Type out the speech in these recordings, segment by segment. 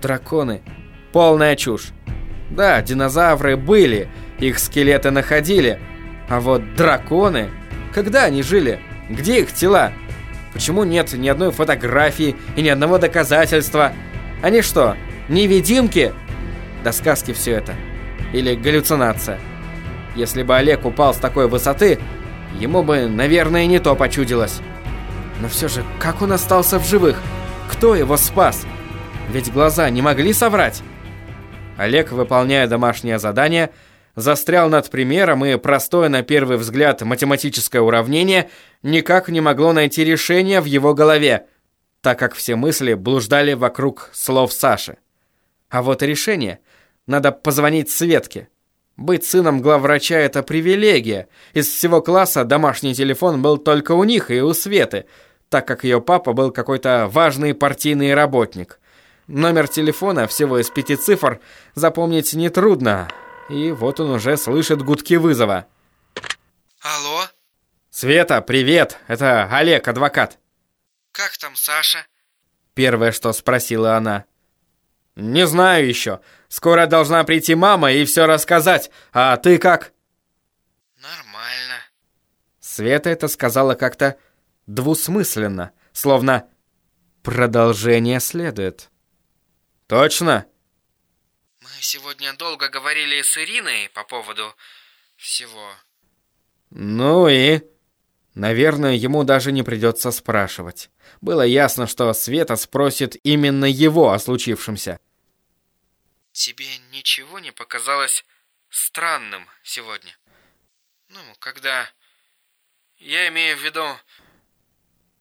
Драконы. Полная чушь. Да, динозавры были, их скелеты находили. А вот драконы... Когда они жили? Где их тела? Почему нет ни одной фотографии и ни одного доказательства? Они что, невидимки? До сказки все это. Или галлюцинация. Если бы Олег упал с такой высоты, ему бы, наверное, не то почудилось. Но все же, как он остался в живых? Кто его спас? Ведь глаза не могли соврать. Олег, выполняя домашнее задание, застрял над примером, и простое на первый взгляд математическое уравнение никак не могло найти решение в его голове, так как все мысли блуждали вокруг слов Саши. А вот решение надо позвонить Светке. Быть сыном главврача – это привилегия. Из всего класса домашний телефон был только у них и у Светы, так как ее папа был какой-то важный партийный работник. Номер телефона всего из пяти цифр запомнить нетрудно. И вот он уже слышит гудки вызова. Алло? Света, привет! Это Олег, адвокат. Как там Саша? Первое, что спросила она. Не знаю еще. Скоро должна прийти мама и все рассказать. А ты как? Нормально. Света это сказала как-то двусмысленно, словно продолжение следует. Точно? Мы сегодня долго говорили с Ириной по поводу всего. Ну и... Наверное, ему даже не придется спрашивать. Было ясно, что Света спросит именно его о случившемся. Тебе ничего не показалось странным сегодня? Ну, когда... Я имею в виду...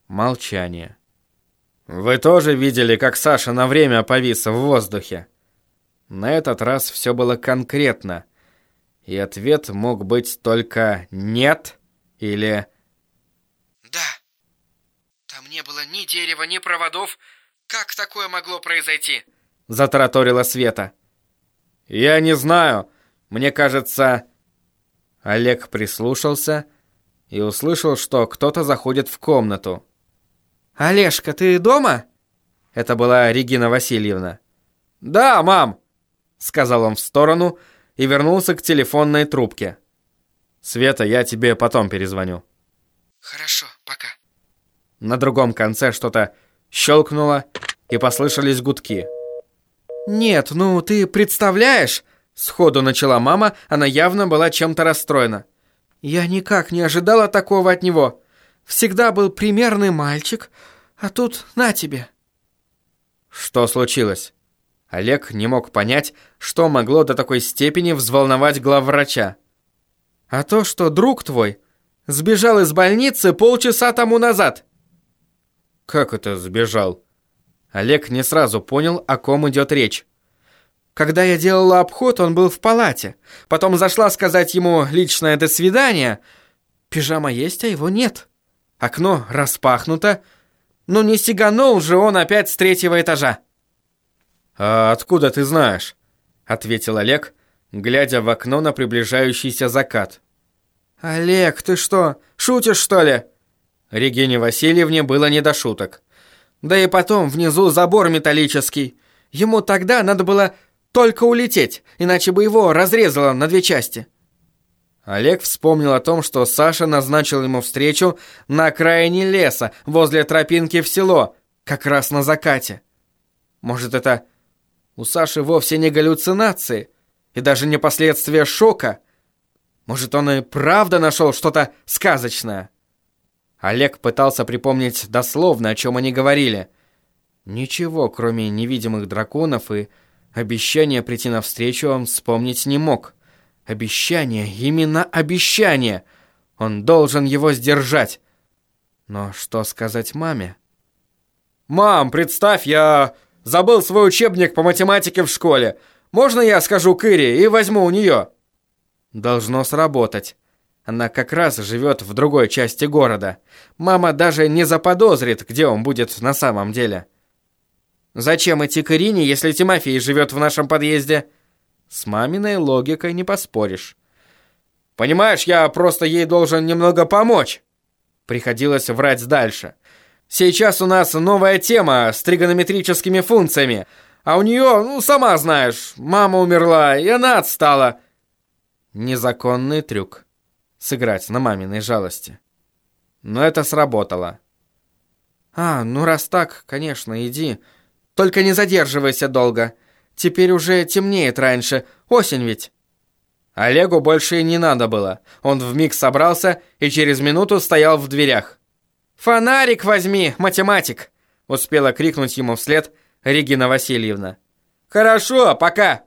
Молчание. Вы тоже видели, как Саша на время повис в воздухе? На этот раз все было конкретно. И ответ мог быть только «нет» или «да». Там не было ни дерева, ни проводов. Как такое могло произойти? Затараторила Света. Я не знаю. Мне кажется... Олег прислушался и услышал, что кто-то заходит в комнату. «Олежка, ты дома?» Это была Регина Васильевна. «Да, мам!» Сказал он в сторону и вернулся к телефонной трубке. «Света, я тебе потом перезвоню». «Хорошо, пока». На другом конце что-то щелкнуло и послышались гудки. «Нет, ну ты представляешь?» Сходу начала мама, она явно была чем-то расстроена. «Я никак не ожидала такого от него. Всегда был примерный мальчик, а тут на тебе». Что случилось? Олег не мог понять, что могло до такой степени взволновать главврача. «А то, что друг твой сбежал из больницы полчаса тому назад». «Как это сбежал?» Олег не сразу понял, о ком идет речь. Когда я делала обход, он был в палате. Потом зашла сказать ему личное «до свидания». Пижама есть, а его нет. Окно распахнуто. Но не сиганул же он опять с третьего этажа. «А откуда ты знаешь?» — ответил Олег, глядя в окно на приближающийся закат. «Олег, ты что, шутишь, что ли?» Регине Васильевне было не до шуток. «Да и потом внизу забор металлический. Ему тогда надо было только улететь, иначе бы его разрезало на две части». Олег вспомнил о том, что Саша назначил ему встречу на окраине леса, возле тропинки в село, как раз на закате. Может, это у Саши вовсе не галлюцинации и даже не последствия шока? Может, он и правда нашел что-то сказочное? Олег пытался припомнить дословно, о чем они говорили. Ничего, кроме невидимых драконов и обещания прийти навстречу, он вспомнить не мог. Обещание, именно обещание. Он должен его сдержать. Но что сказать маме? «Мам, представь, я забыл свой учебник по математике в школе. Можно я скажу Кыре и возьму у нее?» Должно сработать. Она как раз живет в другой части города. Мама даже не заподозрит, где он будет на самом деле. «Зачем идти к Ирине, если Тимофей живет в нашем подъезде?» С маминой логикой не поспоришь. Понимаешь, я просто ей должен немного помочь. Приходилось врать дальше. Сейчас у нас новая тема с тригонометрическими функциями. А у нее, ну, сама знаешь, мама умерла, и она отстала. Незаконный трюк. Сыграть на маминой жалости. Но это сработало. А, ну раз так, конечно, иди. Только не задерживайся долго. Теперь уже темнеет раньше. Осень ведь. Олегу больше и не надо было. Он вмиг собрался и через минуту стоял в дверях. «Фонарик возьми, математик!» Успела крикнуть ему вслед Регина Васильевна. «Хорошо, пока!»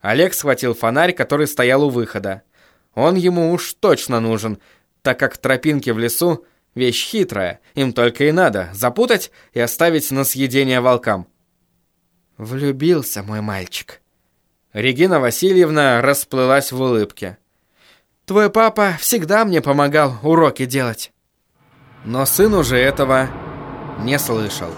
Олег схватил фонарь, который стоял у выхода. Он ему уж точно нужен, так как тропинки в лесу — вещь хитрая, им только и надо запутать и оставить на съедение волкам. «Влюбился мой мальчик». Регина Васильевна расплылась в улыбке. «Твой папа всегда мне помогал уроки делать». Но сын уже этого не слышал.